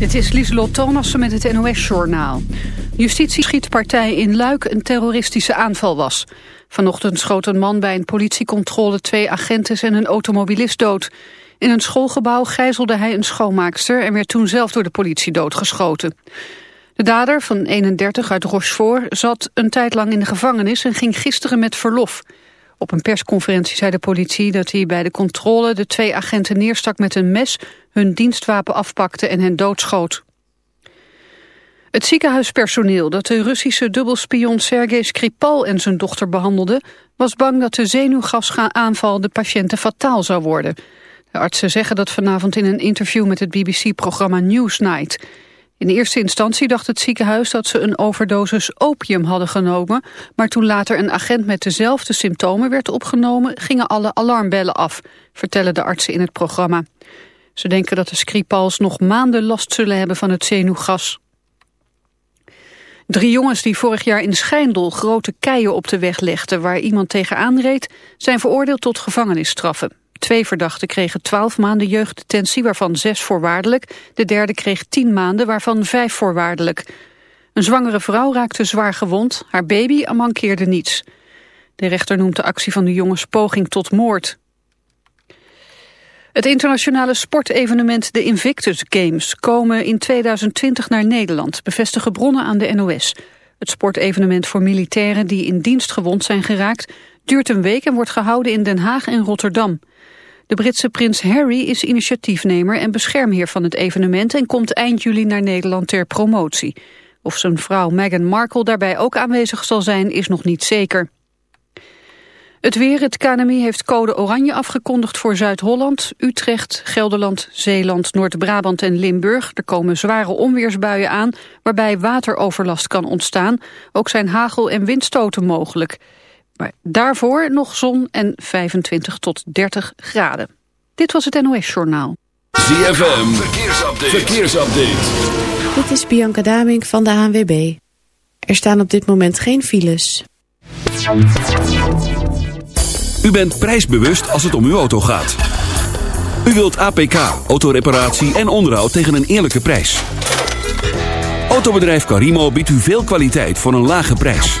Dit is Lieselot Thomassen met het NOS-journaal. Justitie schiet partij in Luik een terroristische aanval was. Vanochtend schoot een man bij een politiecontrole twee agenten en een automobilist dood. In een schoolgebouw gijzelde hij een schoonmaakster en werd toen zelf door de politie doodgeschoten. De dader van 31 uit Rochefort zat een tijd lang in de gevangenis en ging gisteren met verlof. Op een persconferentie zei de politie dat hij bij de controle de twee agenten neerstak met een mes, hun dienstwapen afpakte en hen doodschoot. Het ziekenhuispersoneel dat de Russische dubbelspion Sergei Skripal en zijn dochter behandelde, was bang dat de zenuwgasaanval de patiënten fataal zou worden. De artsen zeggen dat vanavond in een interview met het BBC-programma Newsnight. In eerste instantie dacht het ziekenhuis dat ze een overdosis opium hadden genomen, maar toen later een agent met dezelfde symptomen werd opgenomen, gingen alle alarmbellen af, vertellen de artsen in het programma. Ze denken dat de Skripals nog maanden last zullen hebben van het zenuwgas. Drie jongens die vorig jaar in Schijndel grote keien op de weg legden waar iemand tegenaan reed, zijn veroordeeld tot gevangenisstraffen. Twee verdachten kregen twaalf maanden jeugddetentie, waarvan zes voorwaardelijk. De derde kreeg tien maanden, waarvan vijf voorwaardelijk. Een zwangere vrouw raakte zwaar gewond. Haar baby mankeerde niets. De rechter noemt de actie van de jongens poging tot moord. Het internationale sportevenement de Invictus Games komen in 2020 naar Nederland, bevestigen bronnen aan de NOS. Het sportevenement voor militairen die in dienst gewond zijn geraakt duurt een week en wordt gehouden in Den Haag en Rotterdam. De Britse prins Harry is initiatiefnemer en beschermheer van het evenement en komt eind juli naar Nederland ter promotie. Of zijn vrouw Meghan Markle daarbij ook aanwezig zal zijn is nog niet zeker. Het weer, het KNMI heeft code oranje afgekondigd voor Zuid-Holland, Utrecht, Gelderland, Zeeland, Noord-Brabant en Limburg. Er komen zware onweersbuien aan, waarbij wateroverlast kan ontstaan. Ook zijn hagel- en windstoten mogelijk. Maar daarvoor nog zon en 25 tot 30 graden. Dit was het NOS Journaal. ZFM, verkeersupdate. verkeersupdate. Dit is Bianca Damink van de ANWB. Er staan op dit moment geen files. U bent prijsbewust als het om uw auto gaat. U wilt APK, autoreparatie en onderhoud tegen een eerlijke prijs. Autobedrijf Carimo biedt u veel kwaliteit voor een lage prijs.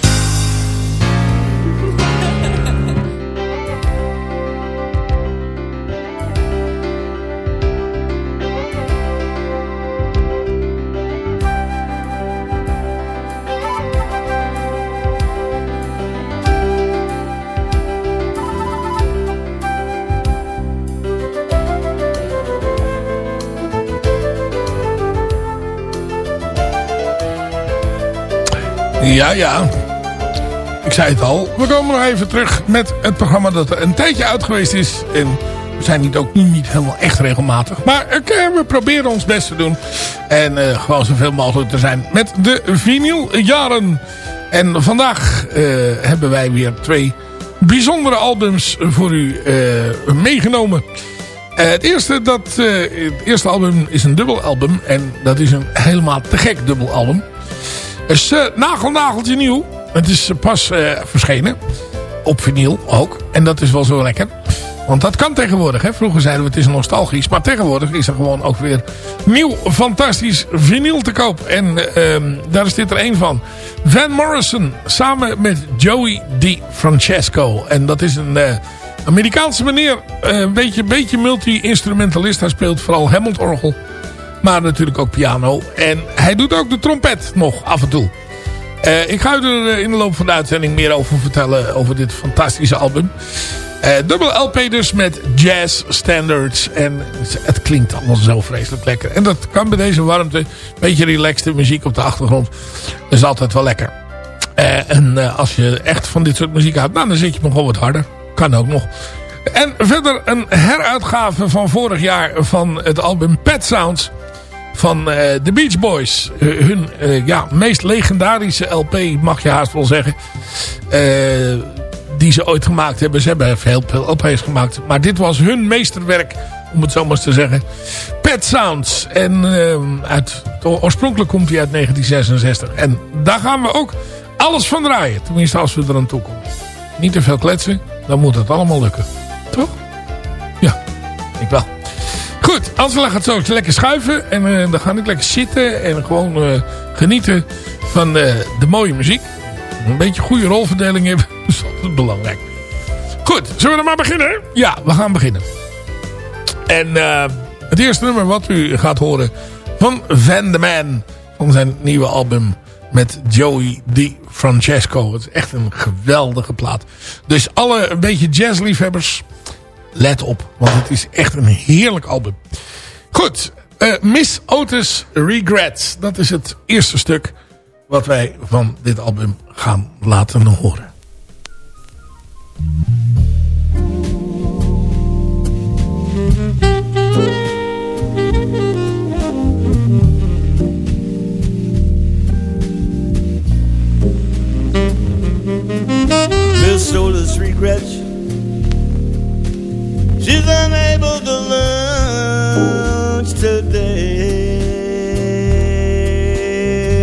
Ja, ja. Ik zei het al. We komen nog even terug met het programma dat er een tijdje uit geweest is. En we zijn niet ook nu niet helemaal echt regelmatig. Maar uh, we proberen ons best te doen. En uh, gewoon zoveel mogelijk te zijn met de vinyljaren. En vandaag uh, hebben wij weer twee bijzondere albums voor u meegenomen. het, eerste, dat, het eerste album is een dubbelalbum. En dat is een helemaal te gek dubbelalbum is uh, nagelnageltje nieuw. Het is pas uh, verschenen. Op vinyl ook. En dat is wel zo lekker. Want dat kan tegenwoordig. Hè? Vroeger zeiden we het is nostalgisch. Maar tegenwoordig is er gewoon ook weer nieuw fantastisch vinyl te koop. En uh, daar is dit er één van. Van Morrison samen met Joey DiFrancesco. En dat is een Amerikaanse meneer. Een beetje, beetje multi-instrumentalist. Hij speelt vooral Hammond-orgel. Maar natuurlijk ook piano. En hij doet ook de trompet nog af en toe. Uh, ik ga u er in de loop van de uitzending meer over vertellen. Over dit fantastische album. Uh, dubbel LP dus met jazz standards. En het klinkt allemaal zo vreselijk lekker. En dat kan bij deze warmte. Beetje relaxte muziek op de achtergrond. Dat is altijd wel lekker. En als je echt van dit soort muziek houdt. Nou, dan zit je nog wat harder. Kan ook nog. En verder een heruitgave van vorig jaar van het album Pet Sounds van uh, The Beach Boys. Uh, hun uh, ja, meest legendarische LP, mag je haast wel zeggen. die ze ooit gemaakt hebben. Ze hebben veel LP's gemaakt. Maar dit was hun meesterwerk, om het zo maar eens te zeggen. Pet Sounds. En uit, oorspronkelijk komt hij uit 1966. En daar gaan we ook alles van draaien. Tenminste als we er aan toe komen. Niet te veel kletsen, dan moet het allemaal lukken. Toch? Ja, ik wel. Goed, Angela gaat zo lekker schuiven. En uh, dan ga ik lekker zitten en gewoon uh, genieten van uh, de mooie muziek. Een beetje goede rolverdeling hebben. Dat is altijd belangrijk. Goed, zullen we dan maar beginnen? Ja, we gaan beginnen. En het eerste nummer wat u gaat horen van Van de Man. Van zijn nieuwe album met Joey Di Francesco. Het is echt een geweldige plaat. Dus alle een beetje jazzliefhebbers let op. Want het is echt een heerlijk album. Goed, uh, Miss Otis Regrets. Dat is het eerste stuk wat wij van dit album gaan laten horen. Miss Otis Regrets She's unable to lunch today,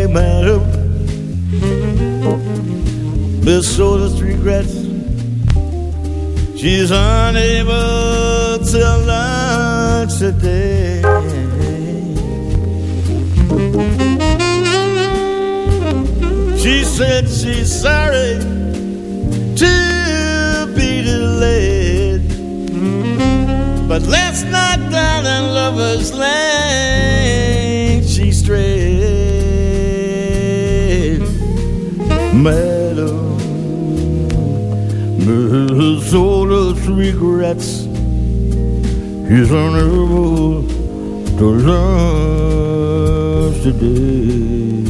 madam. Miss Otis regrets she's unable to lunch today. She said she's sorry But last night down in Lover's Lane, she strayed. Madam, Miss Otis regrets he's unable to love today.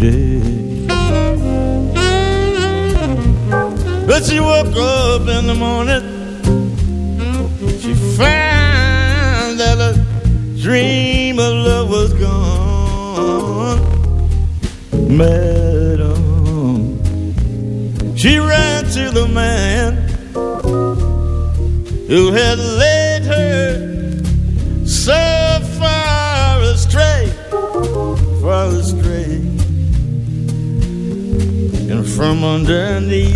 Day. But she woke up in the morning dream of love was gone. Madam, she ran to the man who had led her so far astray, far astray, and from underneath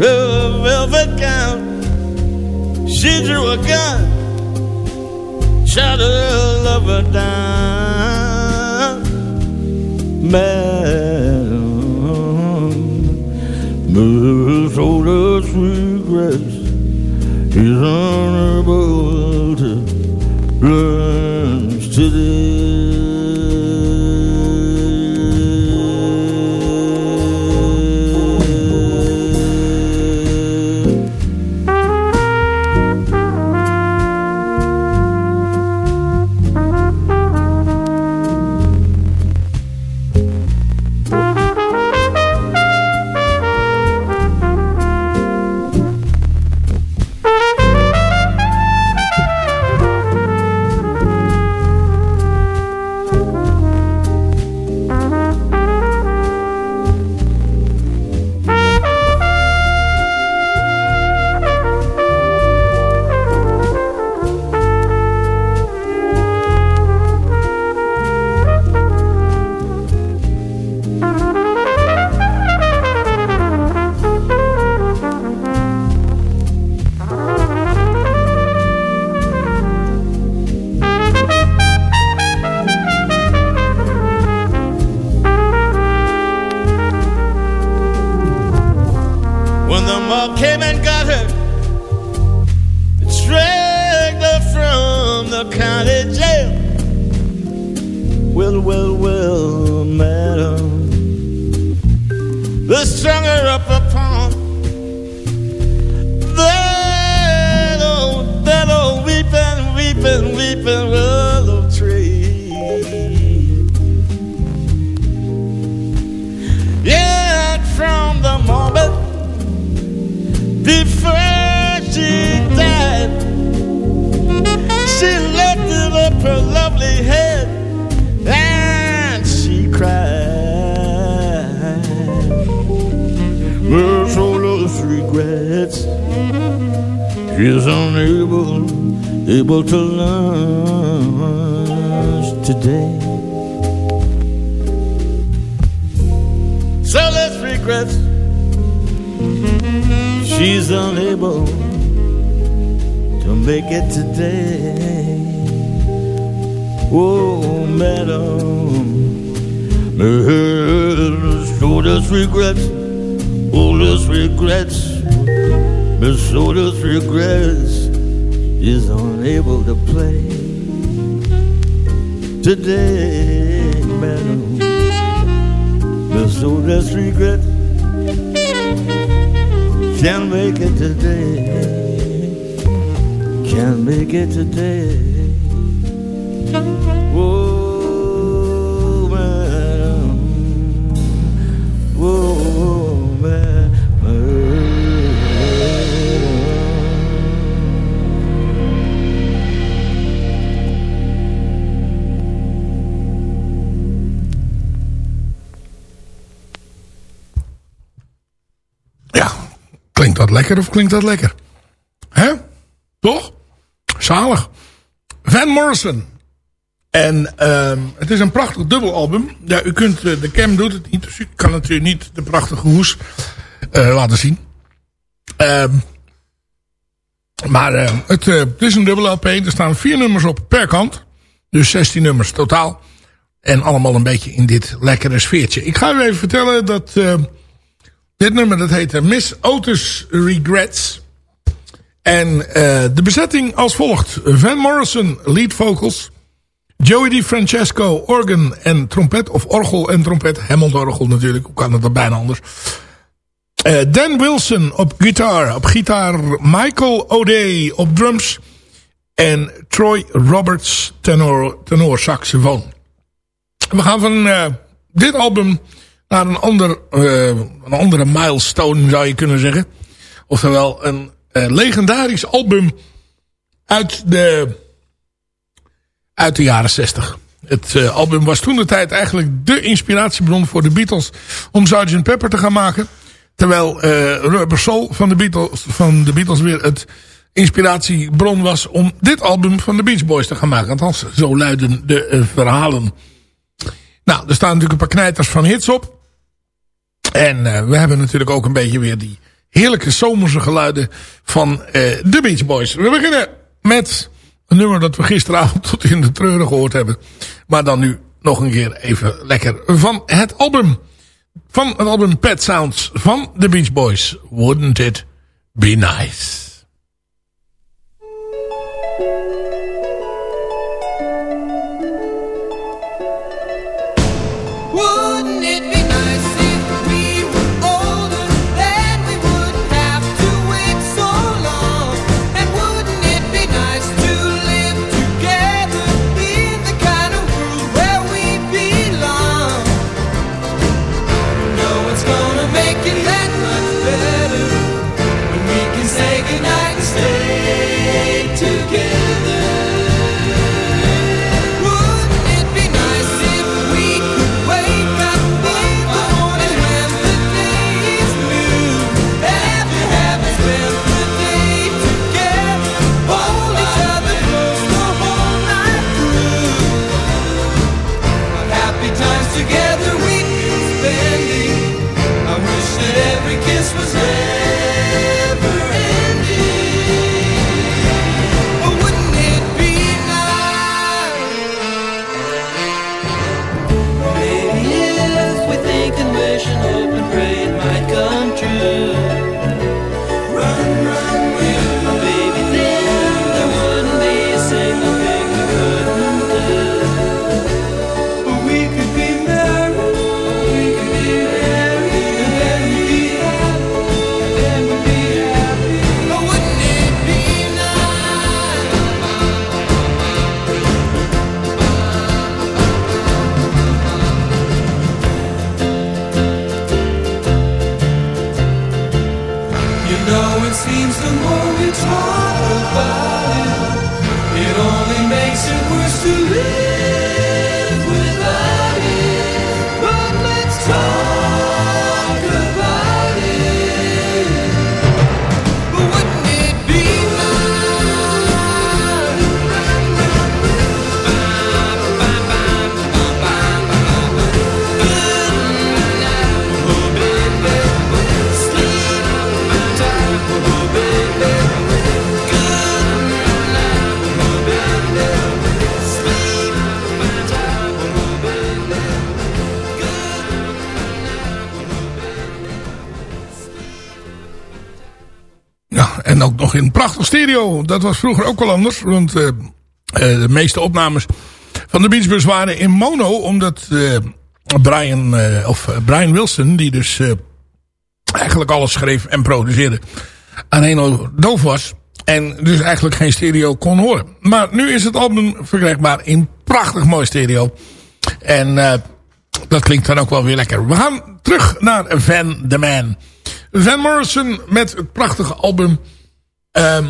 a velvet gown. She drew a gun, shot her lover down. Man, Miss Otis regrets he's unable to learn today. Madam. But so does regret can't make it today, can't make it today. Lekker of klinkt dat lekker? Hè? Toch? Zalig. Van Morrison. En ehm, het is een prachtig dubbelalbum. Ja, u kunt, eh, de cam doet het niet, dus u kan natuurlijk niet de prachtige hoes eh, laten zien. Ehm, maar eh, het, eh, het is een dubbel LP. Er staan vier nummers op per kant. Dus 16 nummers totaal. En allemaal een beetje in dit lekkere sfeertje. Ik ga u even vertellen dat dit nummer dat heet eh, Miss Otis Regrets. En eh, de bezetting als volgt. Van Morrison, lead vocals. Joey DiFrancesco, organ en trompet. Of orgel en trompet. Hammond-orgel natuurlijk. Hoe kan het dan bijna anders? Eh, Dan Wilson op gitaar. Op gitaar Michael O'Day op drums. En Troy Roberts tenor, tenor saxofoon. We gaan van dit album naar een, ander, eh, een andere milestone zou je kunnen zeggen. Oftewel een eh, legendarisch album uit de, uit de jaren 60. Het uh, album was toen de tijd eigenlijk de inspiratiebron voor de Beatles om Sgt. Pepper te gaan maken. Terwijl Rubber Soul van de, Beatles, van de Beatles weer het inspiratiebron was om dit album van de Beach Boys te gaan maken. Althans, zo luiden de verhalen. Nou, er staan natuurlijk een paar knijters van hits op. En we hebben natuurlijk ook een beetje weer die heerlijke zomerse geluiden van de Beach Boys. We beginnen met een nummer dat we gisteravond tot in de treuren gehoord hebben. Maar dan nu nog een keer even lekker van het album. Van het album Pet Sounds van The Beach Boys. Wouldn't it be nice? Prachtig stereo. Dat was vroeger ook wel anders. Want eh, eh, de meeste opnames van de Beach waren in mono. Omdat eh, Brian, of Brian Wilson, die dus eigenlijk alles schreef en produceerde, alleen doof was. En dus eigenlijk geen stereo kon horen. Maar nu is het album verkrijgbaar in prachtig mooi stereo. En dat klinkt dan ook wel weer lekker. We gaan terug naar Van the Man. Van Morrison met het prachtige album. Ehm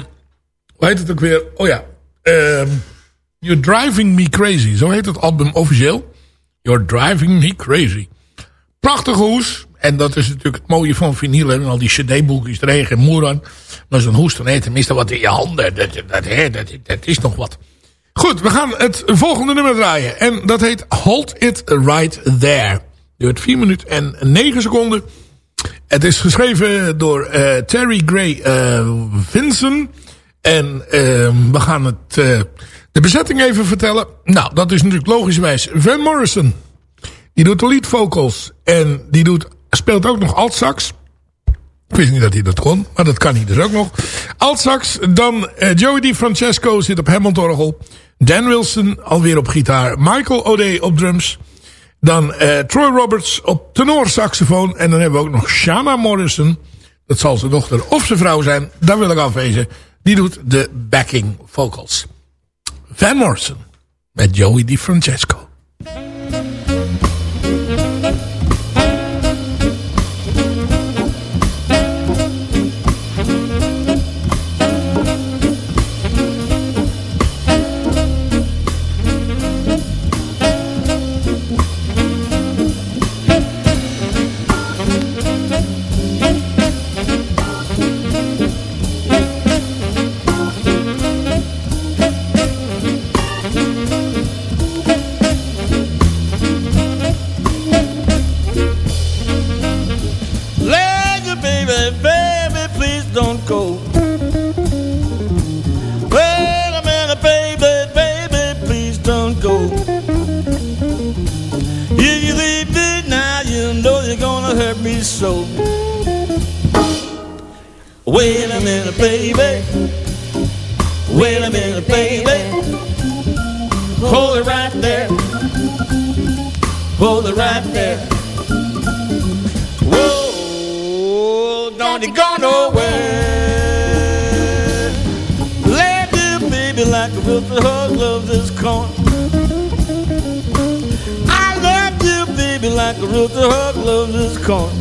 hoe heet het ook weer? Oh ja. ehm You're Driving Me Crazy. Zo heet het album officieel. You're Driving Me Crazy. Prachtige hoes. En dat is natuurlijk het mooie van vinyl. En al die cd-boekjes er en. Maar zo'n hoes dan heeft tenminste wat in je handen. Dat, dat, dat is nog wat. Goed, we gaan het volgende nummer draaien. En dat heet Hold It Right There. Duurt 4 minuten en 9 seconden. Het is geschreven door eh, Terry Gray eh, Vinson. En eh, we gaan het, eh, de bezetting even vertellen. Nou, dat is natuurlijk logischerwijs Van Morrison. Die doet de lead vocals. En die doet, speelt ook nog altsax. Ik wist niet dat hij dat kon, maar dat kan hij dus ook nog. Altsax, dan eh, Joey DiFrancesco zit op Hammond-orgel. Dan Wilson alweer op gitaar. Michael O'Day op drums. Dan eh, Troy Roberts op tenorsaxofoon. En dan hebben we ook nog Shana Morrison. Dat zal zijn dochter of zijn vrouw zijn. Daar wil ik afwezen. Die doet de backing vocals. Van Morrison. Met Joey DiFrancesco. It right there. Whoa, don't you go nowhere. Let me baby like a wilted hug loves this corn. I love you, baby, like a wilted hug loves this corn.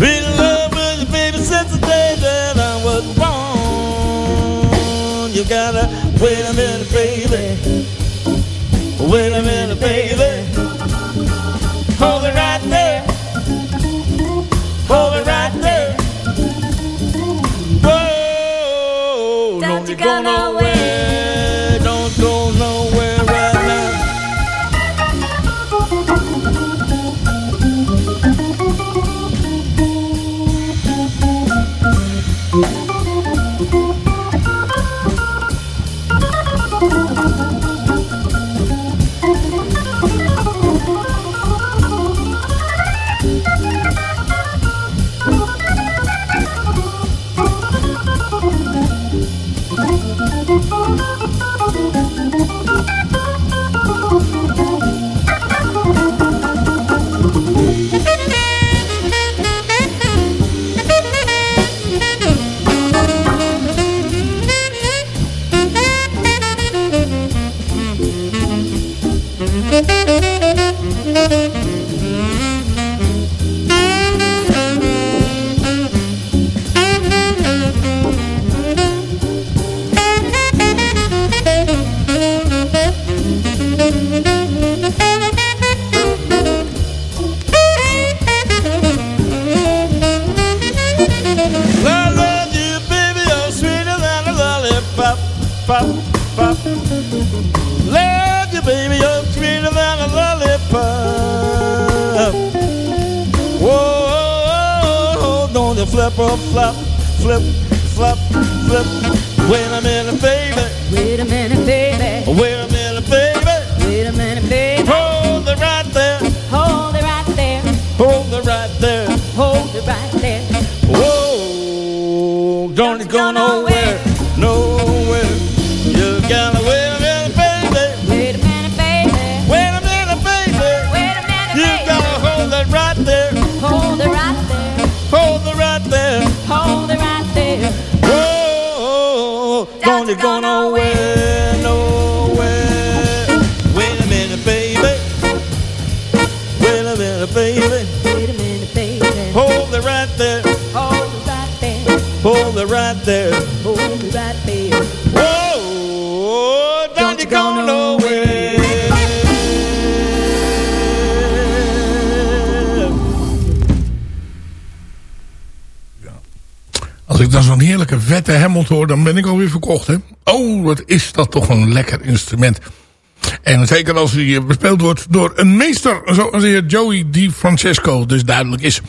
Been in love with you, baby, since the day that I was born. You gotta wait a minute, baby. Wait a minute, baby. Love you, baby, oh, sweeter than a lollipop. Love you, baby, oh, sweeter than a lollipop. Whoa, don't you flip or flop, flip, flop, flip. Wait a minute, baby. Wait a minute, baby. Wait a minute. Zo'n heerlijke vette Hammond hoor, dan ben ik alweer verkocht. Hè? Oh, wat is dat toch een lekker instrument. En zeker als hij eh, bespeeld wordt door een meester zoals de heer Joey Di Francesco dus duidelijk is.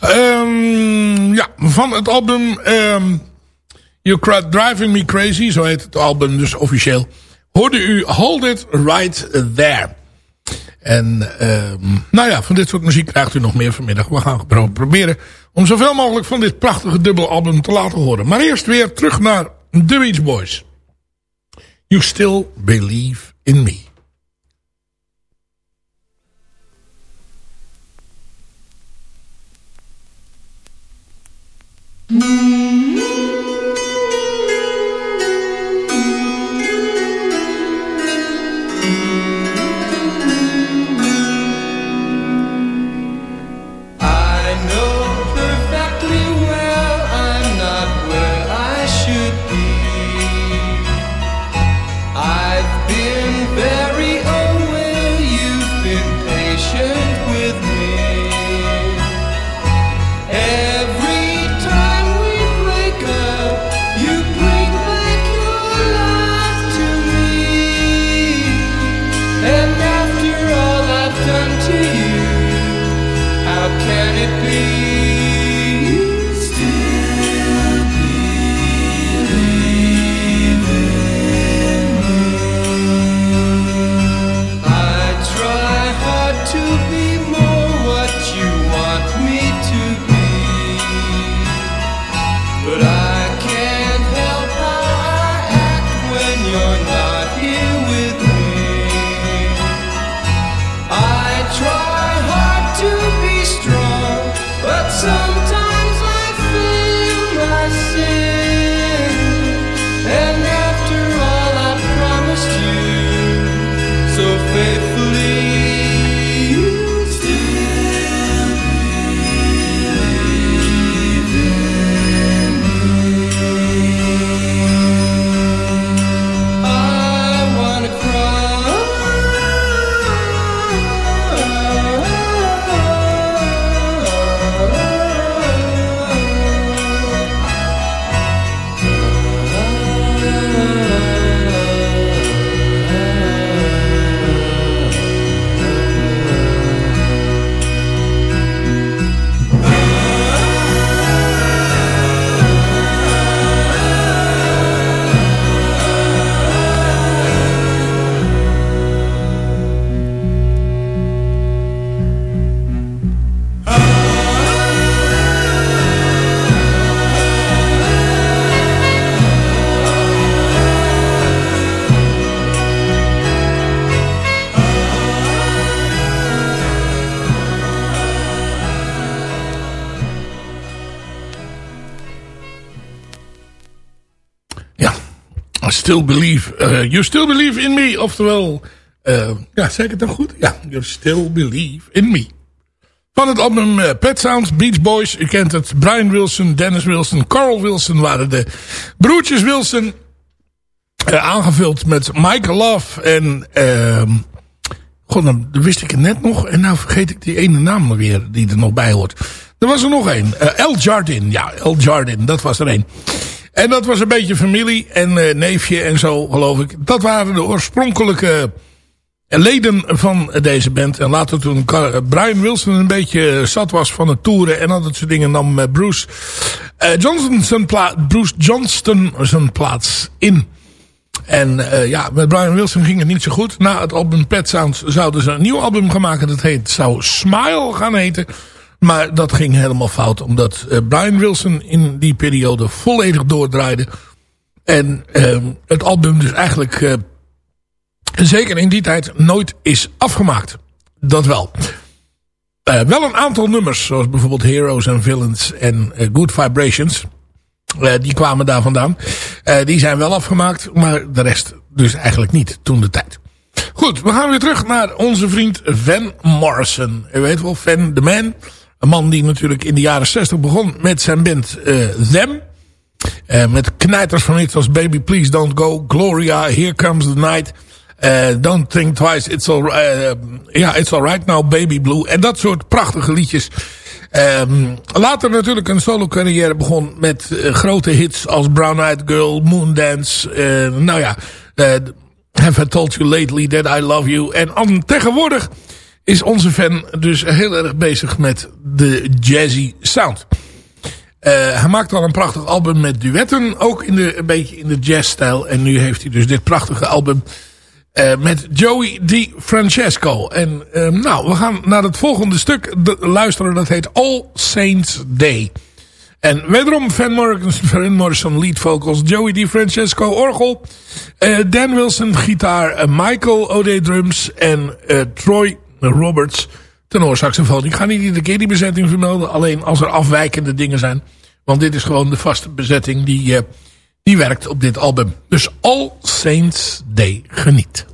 Ehm, ja, van het album ehm You Cry Driving Me Crazy, zo heet het album dus officieel, hoorde u Hold It Right There. En ehm, nou ja, van dit soort muziek krijgt u nog meer vanmiddag. We gaan pro- proberen om zoveel mogelijk van dit prachtige dubbelalbum te laten horen. Maar eerst weer terug naar The Beach Boys. You Still Believe in Me. Still believe, eh, you still believe in me. Oftewel, eh, ja, zeg ik het dan goed? Ja, you still believe in me. Van het album eh, Pet Sounds, Beach Boys. U kent het. Brian Wilson, Dennis Wilson, Carl Wilson waren de broertjes Wilson. aangevuld met Michael Love en... ehm God, dan wist ik het net nog. En nou vergeet ik die ene naam weer die er nog bij hoort. Er was er nog één. El Jardin. Ja, El Jardin. Dat was er één. En dat was een beetje familie en eh, neefje en zo, geloof ik. Dat waren de oorspronkelijke leden van deze band. En later toen Car- Brian Wilson een beetje zat was van het toeren en al dat soort dingen nam eh, Bruce, eh, Johnston zijn Bruce Johnston plaats in. En eh, ja, met Brian Wilson ging het niet zo goed. Na het album Pet Sounds zouden ze een nieuw album gaan maken. Dat heet, zou Smile gaan heten. Maar dat ging helemaal fout. Omdat eh, Brian Wilson in die periode volledig doordraaide. En eh, het album dus eigenlijk... eh, zeker in die tijd nooit is afgemaakt. Dat wel. Eh, wel een aantal nummers, zoals bijvoorbeeld Heroes and Villains en Good Vibrations. Die kwamen daar vandaan. Die zijn wel afgemaakt, maar de rest dus eigenlijk niet toen de tijd. Goed, we gaan weer terug naar onze vriend Van Morrison. U weet wel, Van the Man. Een man die natuurlijk in de jaren 60 begon met zijn band eh Them. Eh, met knijters van iets als Baby Please Don't Go, Gloria, Here Comes the Night... eh, don't think twice, it's all, ja, it's alright now, Baby Blue. En dat soort prachtige liedjes. Ehm, later natuurlijk een solo carrière begon met grote hits als Brown Eyed Girl, Moondance. nou ja, Have I Told You Lately That I Love You. En tegenwoordig is onze fan dus heel erg bezig met de jazzy sound. Eh, hij maakte al een prachtig album met duetten. Ook in een beetje in de jazzstijl. En nu heeft hij dus dit prachtige album eh, met Joey Di Francesco. En eh, nou, we gaan naar het volgende stuk luisteren. Dat heet All Saints Day. En wederom Van Morrison, lead vocals. Joey Di Francesco orgel. Dan Wilson gitaar. Michael O'Day drums. En Troy Roberts tenorsaxofoon. Ik ga niet iedere keer die bezetting vermelden. Alleen als er afwijkende dingen zijn. Want dit is gewoon de vaste bezetting die, eh, die werkt op dit album. Dus All Saints Day. Geniet.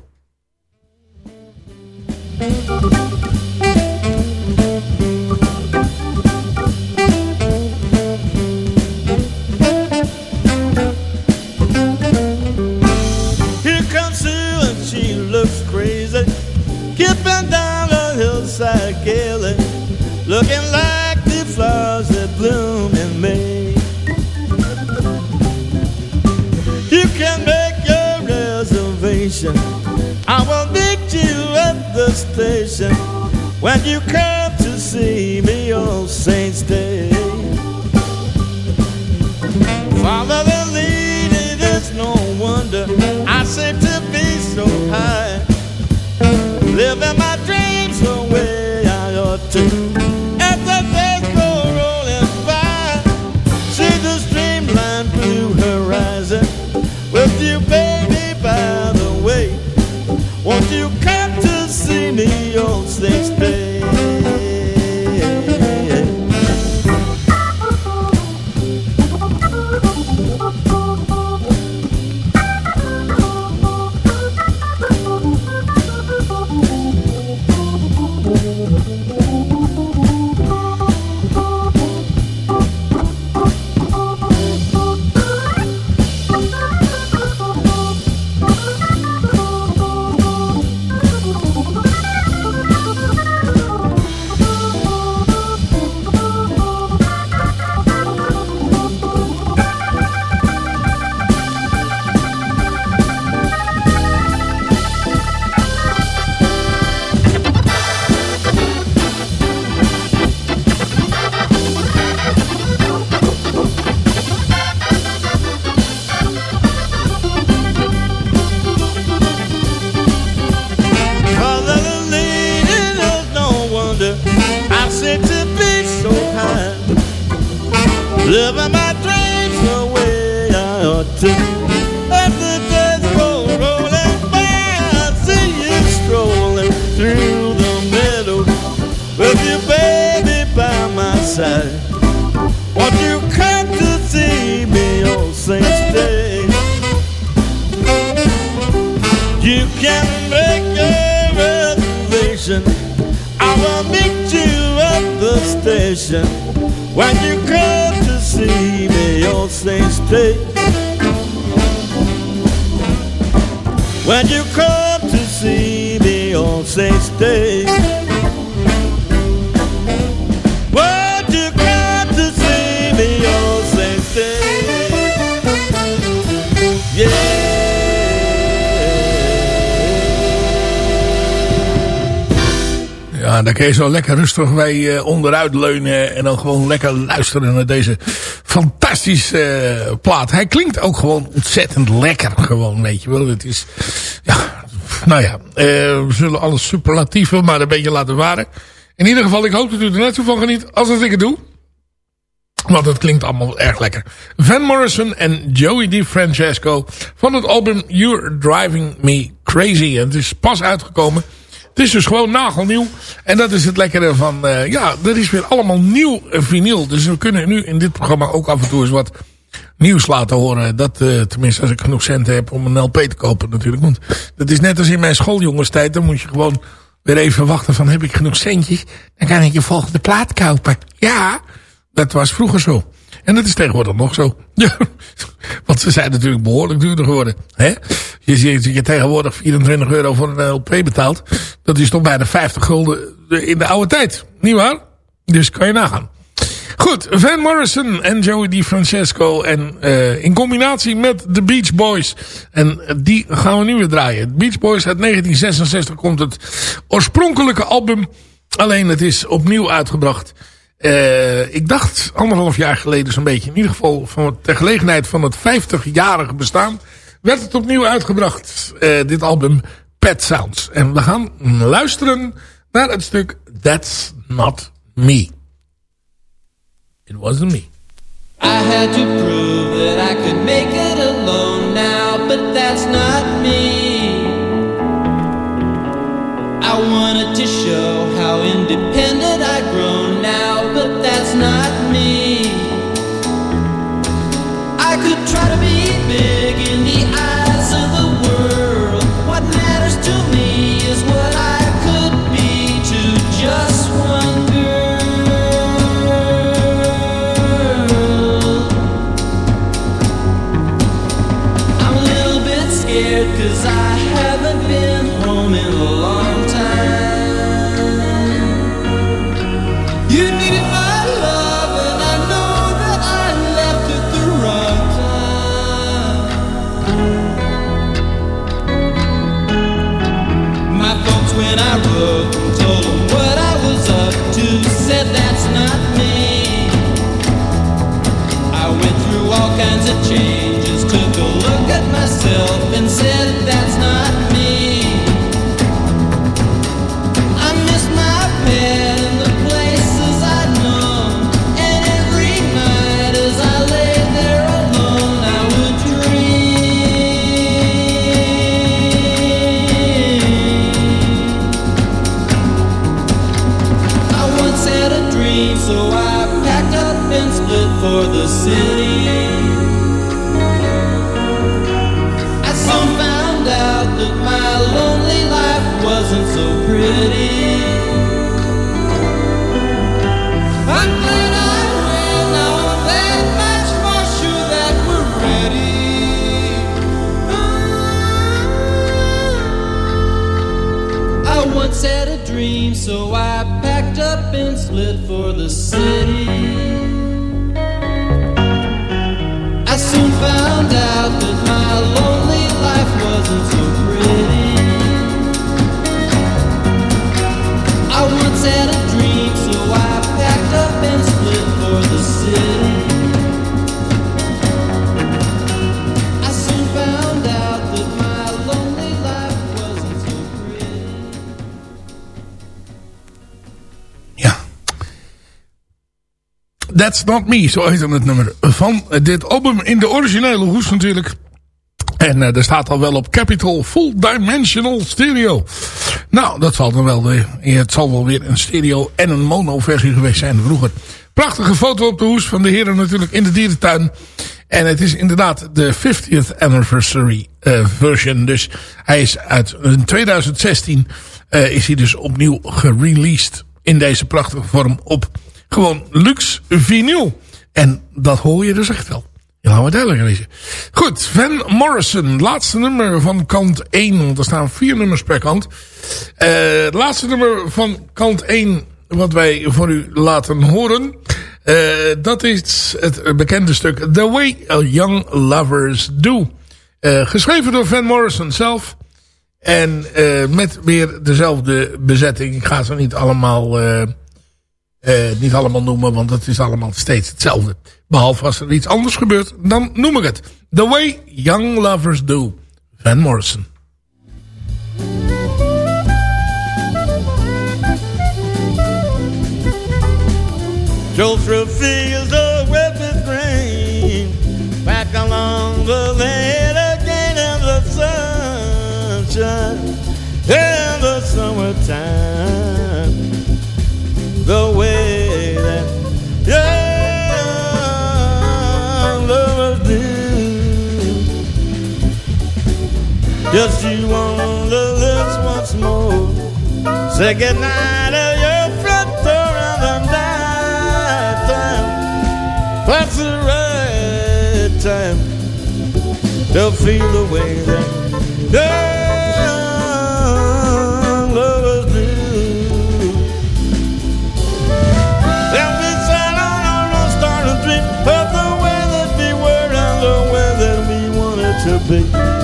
Looking like the flowers that bloom in May. You can make your reservation. I will meet you at the station when you come to see me on Saints Day. Follow the lead, it is no wonder I seem to be so high. Living my dreams the way I ought to. Kun zo lekker rustig bij eh, onderuit leunen. En dan gewoon lekker luisteren naar deze fantastische eh, plaat. Hij klinkt ook gewoon ontzettend lekker. Gewoon, weet je wel. Het is, ja, nou ja. eh, we zullen alles superlatieven maar een beetje laten varen. In ieder geval, ik hoop dat u er net zo van geniet als dat ik het doe. Want het klinkt allemaal erg lekker. Van Morrison en Joey DiFrancesco van het album You're Driving Me Crazy. En het is pas uitgekomen. Het is dus gewoon nagelnieuw. En dat is het lekkere van... eh, ja, er is weer allemaal nieuw eh, vinyl. Dus we kunnen nu in dit programma ook af en toe eens wat nieuws laten horen. Dat eh, tenminste als ik genoeg centen heb om een LP te kopen natuurlijk. Want dat is net als in mijn schooljongenstijd. Dan moet je gewoon weer even wachten van heb ik genoeg centjes. Dan kan ik je volgende plaat kopen. Ja, dat was vroeger zo. En dat is tegenwoordig nog zo. Ja, want ze zijn natuurlijk behoorlijk duurder geworden. Hè? Je ziet je tegenwoordig 24 euro voor een LP betaalt. Dat is toch bijna 50 gulden in de oude tijd. Niet waar? Dus kan je nagaan. Goed, Van Morrison en Joey DiFrancesco. En eh, in combinatie met de Beach Boys. En die gaan we nu weer draaien. Beach Boys uit 1966 komt het oorspronkelijke album. Alleen het is opnieuw uitgebracht. Eh, ik dacht anderhalf jaar geleden zo'n beetje. In ieder geval van, ter gelegenheid van het 50-jarige bestaan. Werd het opnieuw uitgebracht. eh, dit album Pet Sounds. En we gaan luisteren naar het stuk That's Not Me. It wasn't me. I had to prove that I could make it alone now, but that's not me. I wanted to show try to be of changes, took a look at myself and said that's Not Me, zo heet dan het nummer van dit album in de originele hoes natuurlijk. En eh er staat al wel op Capitol Full Dimensional Stereo. Nou, dat zal dan wel weer. Het zal wel weer een stereo en een mono versie geweest zijn vroeger. Prachtige foto op de hoes van de heren natuurlijk in de dierentuin. En het is inderdaad de 50th anniversary eh, version. Dus hij is uit in 2016 eh, is hij dus opnieuw gereleased in deze prachtige vorm op gewoon luxe vinyl. En dat hoor je dus echt wel. Ja, we duidelijk lezen. Goed, Van Morrison. Laatste nummer van kant 1. Want er staan vier nummers per kant. Eh, het laatste nummer van kant 1 wat wij voor u laten horen. eh, dat is het bekende stuk The Way Young Lovers Do. Eh, geschreven door Van Morrison zelf. En met weer dezelfde bezetting. Ik ga ze niet allemaal, niet allemaal noemen, want het is allemaal steeds hetzelfde. Behalve als er iets anders gebeurt, dan noem ik het. The Way Young Lovers Do. Van Morrison. Through Just you the lips once more. Say goodnight to your front door the night time. That's the right time to feel the way that young lovers do. Sat on our of the way that we were and the way that we wanted to be.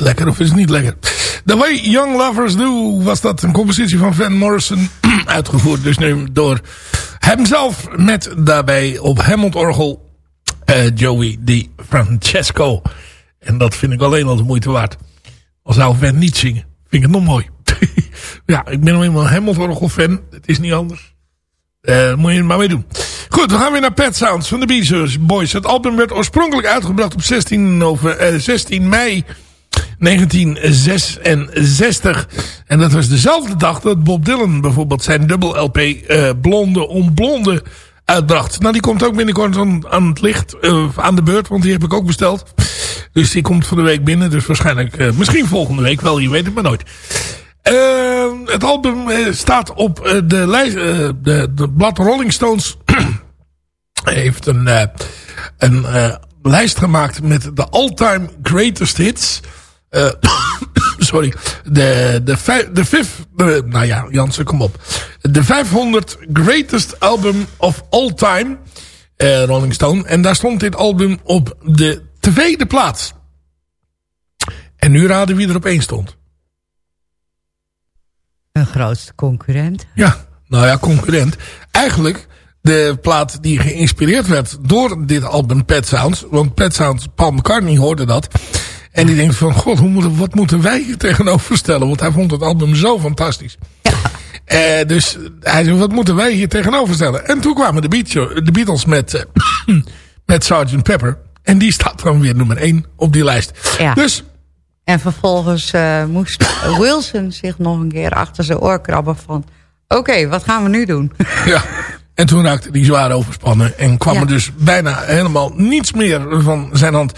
Lekker of is het niet lekker? The Way Young Lovers Do was dat een compositie van Van Morrison. Uitgevoerd dus nu door hemzelf. Met daarbij op Hammond-orgel eh, Joey Di Francesco. En dat vind ik alleen al de moeite waard. Al zou Van niet zingen. Vind ik het nog mooi. ja, ik ben nog eenmaal een Hammond-orgel fan. Het is niet anders. Eh, moet je er maar mee doen. Goed, we gaan weer naar Pet Sounds van de Beach Boys. Het album werd oorspronkelijk uitgebracht op 16, over, eh, 16 mei 1966. En dat was dezelfde dag dat Bob Dylan bijvoorbeeld zijn dubbel LP eh, Blonde om Blonde uitbracht. Nou, die komt ook binnenkort aan, aan het licht, eh, aan de beurt, want die heb ik ook besteld. Dus die komt van de week binnen, dus waarschijnlijk, eh, misschien volgende week wel, je weet het maar nooit. Het album staat op de, lijst, de, de blad Rolling Stones heeft een, een lijst gemaakt met de all-time greatest hits. Eh, sorry. De, de, vijf, de vijf, de, nou ja, Jansen, kom op. De 500 greatest album of all time. eh, Rolling Stone. En daar stond dit album op de tweede plaats. En nu raden wie er op één stond. Een grootste concurrent. Ja, nou ja, concurrent. Eigenlijk de plaat die geïnspireerd werd door dit album Pet Sounds. Want Pet Sounds, Paul McCartney hoorde dat. En die denkt van, god, hoe moeten, wat moeten wij hier tegenover stellen? Want hij vond het album zo fantastisch. Eh, dus hij zei, wat moeten wij hier tegenover stellen? En toen kwamen de, Beatles, de Beatles met, eh, met Sgt. Pepper. En die staat dan weer nummer 1 op die lijst. Ja. Dus En vervolgens eh, moest Wilson zich nog een keer achter zijn oor krabben van... Oké, wat gaan we nu doen? Ja, en toen raakte hij zwaar overspannen. En kwam Ja. er dus bijna helemaal niets meer van zijn hand.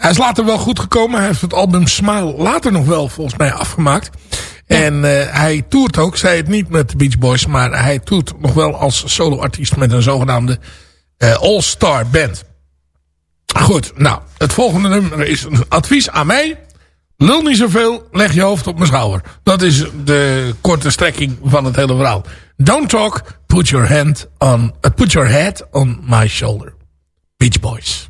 Hij is later wel goed gekomen. Hij heeft het album Smile later nog wel volgens mij afgemaakt. En eh, hij toert ook, zei het niet met de Beach Boys... maar hij toert nog wel als soloartiest met een zogenaamde eh, All-Star Band. Goed, nou, het volgende nummer is een advies aan mij. Lul niet zoveel, leg je hoofd op mijn schouder. Dat is de korte strekking van het hele verhaal. Don't talk, put your, hand on, uh, put your head on my shoulder. Beach Boys.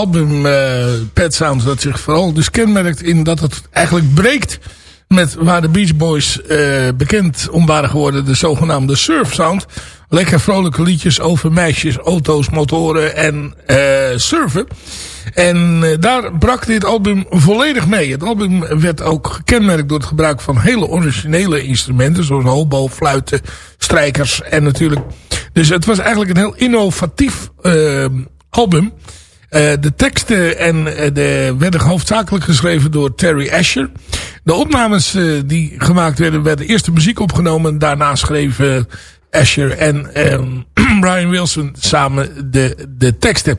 album eh Pet Sounds dat zich vooral dus kenmerkt in dat het eigenlijk breekt Met waar de Beach Boys eh, bekend om waren geworden. De zogenaamde surf sound. Lekker vrolijke liedjes over meisjes, auto's, motoren en eh, surfen. En daar brak dit album volledig mee. Het album werd ook gekenmerkt door het gebruik van hele originele instrumenten. Zoals hobo, fluiten, strijkers en natuurlijk... Dus het was eigenlijk een heel innovatief album. Eh, de teksten en, eh, de, werden hoofdzakelijk geschreven door Terry Asher. De opnames eh, die gemaakt werden, werden eerst de muziek opgenomen. Daarna schreven Asher en ehm, Brian Wilson samen de, de teksten.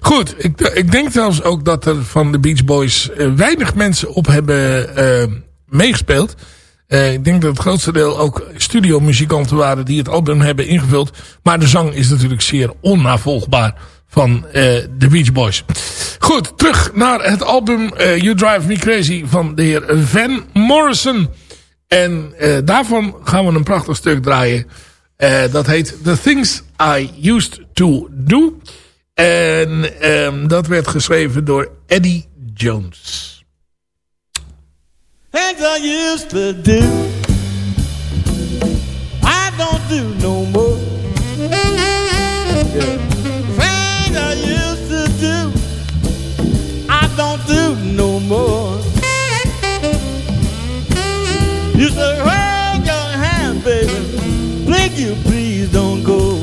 Goed, ik, ik denk zelfs ook dat er van de Beach Boys weinig mensen op hebben eh, meegespeeld. Ik denk dat het grootste deel ook studiomuzikanten waren die het album hebben ingevuld. Maar de zang is natuurlijk zeer onnavolgbaar van eh, de Beach Boys. Goed, terug naar het album eh, You Drive Me Crazy van de heer Van Morrison. En eh, daarvan gaan we een prachtig stuk draaien. Dat heet The Things I Used To Do. En ehm, dat werd geschreven door Eddie Jones. Things I used to do, I don't do no more. Say, hold your baby. You, please don't go.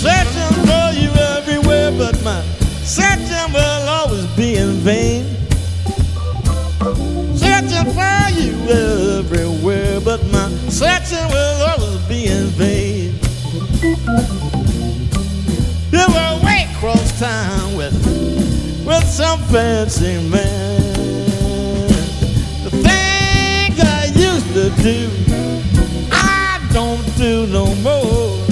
Searching for you everywhere, but my searching will always be in vain. Searching for you everywhere, but my searching will always be in vain. You were way across town with with some fancy man. Do, I don't do no more.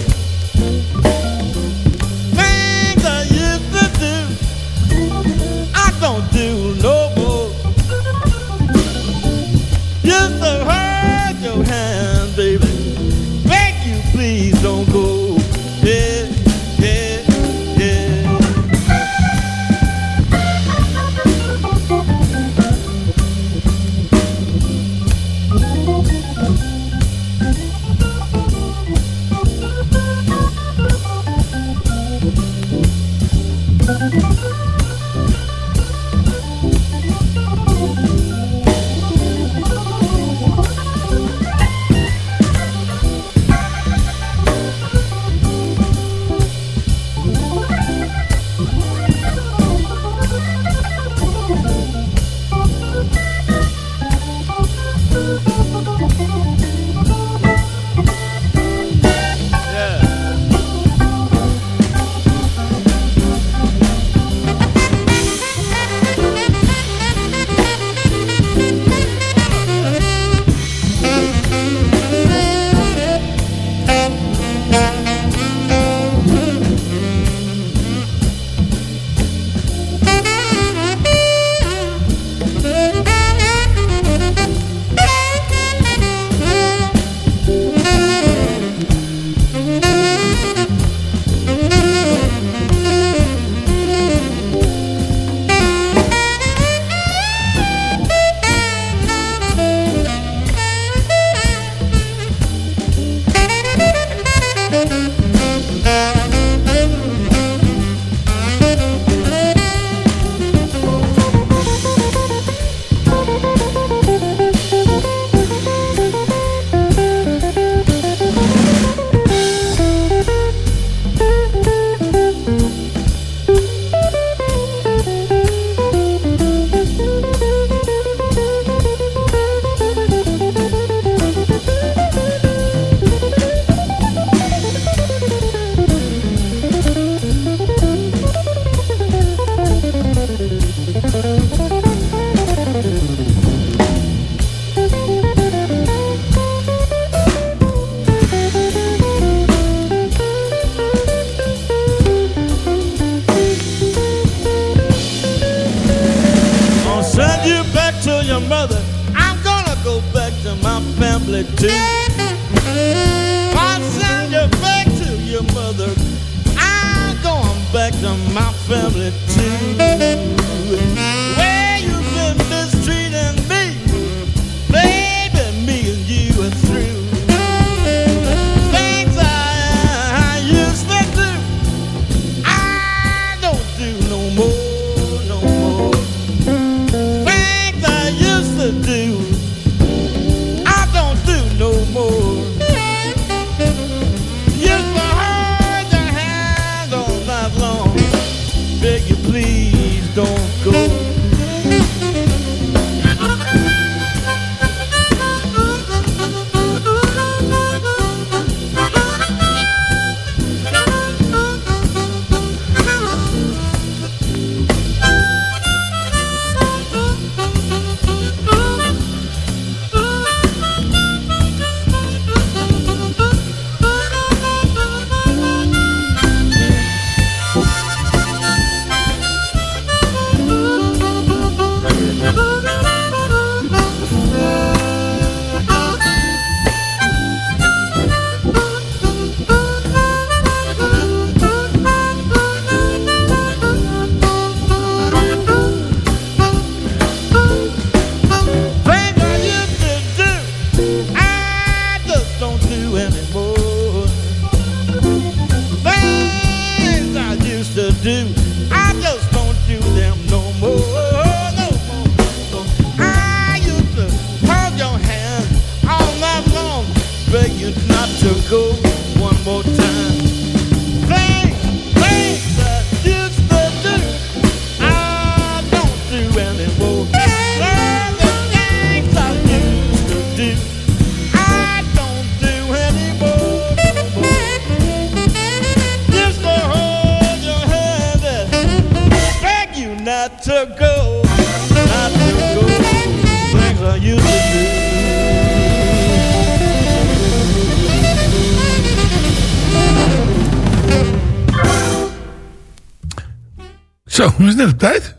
Zo, is net op tijd.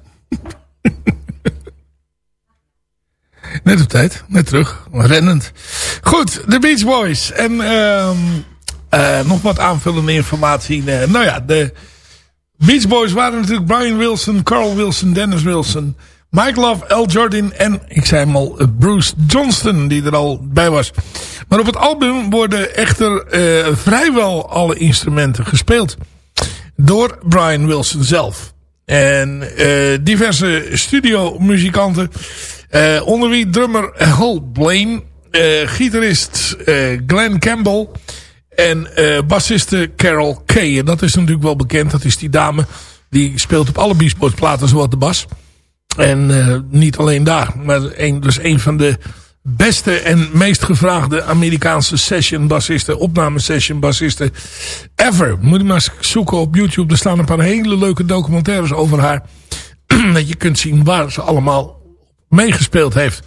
net op tijd, net terug, rennend. Goed, de Beach Boys. En ehm eh, nog wat aanvullende informatie. Eh, nou ja, de Beach Boys waren natuurlijk Brian Wilson, Carl Wilson, Dennis Wilson... Mike Love, Al Jordan en, ik zei hem al, Bruce Johnston die er al bij was. Maar op het album worden echter eh, vrijwel alle instrumenten gespeeld. Door Brian Wilson zelf. En eh, diverse studiomuzikanten. eh onder wie drummer Hal Blaine. eh, gitarist Glenn Campbell. En bassiste Carol Kay. En dat is natuurlijk wel bekend. Dat is die dame. Die speelt op alle Beach Boys platen zowat de bas. En niet alleen daar. Maar een, dus een van de beste en meest gevraagde Amerikaanse session bassisten. Opname session ever. Moet je maar zoeken op YouTube. Er staan een paar hele leuke documentaires over haar. dat je kunt zien waar ze allemaal meegespeeld heeft.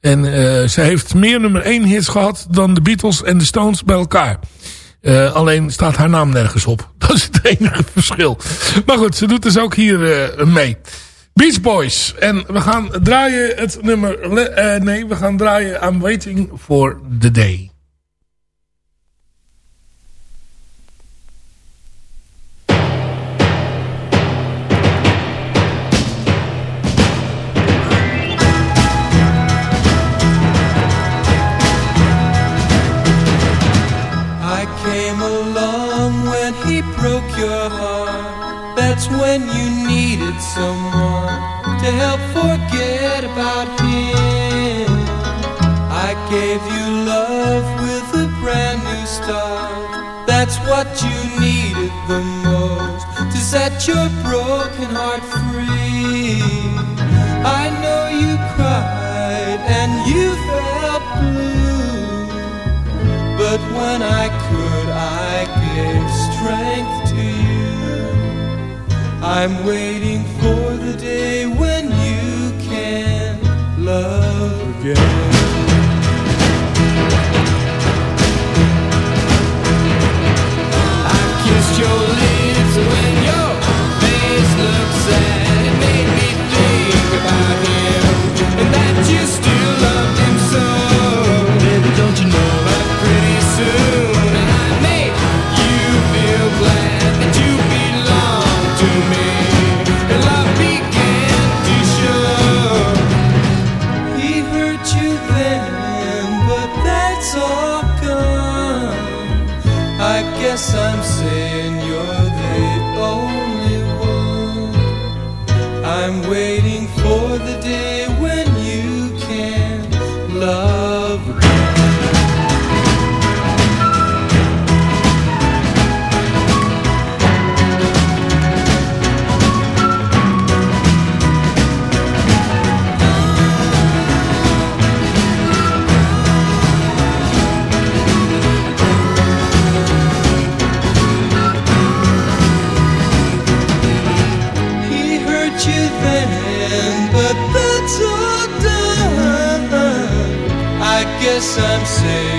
En eh, ze heeft meer nummer 1 hits gehad dan de Beatles en de Stones bij elkaar. Eh, alleen staat haar naam nergens op. Dat is het enige verschil. Maar goed, ze doet dus ook hier eh, mee. Beach Boys. En we gaan draaien het nummer... eh, nee, we gaan draaien I'm Waiting for the Day. I came along when he broke your heart. That's when you needed someone to help forget about him. I gave you love with a brand new start. That's what you needed the most to set your broken heart free. I know you cried and you felt blue. But when I could, I gave strength. I'm waiting for the day when you can love again. I kissed your lips guess I'm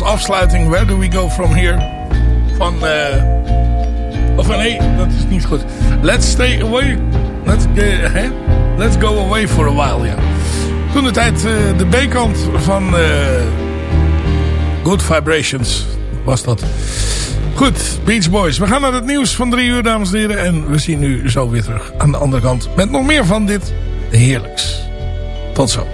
als afsluiting. Where do we go from here? Van, eh... of nee, dat is niet goed. Let's stay away. Let's? Let's go away for a while, ja. Toen de tijd eh, de B-kant van eh, Good Vibrations was dat. Goed, Beach Boys. We gaan naar het nieuws van drie uur, dames en heren. En we zien u zo weer terug aan de andere kant. Met nog meer van dit heerlijks. Tot zo.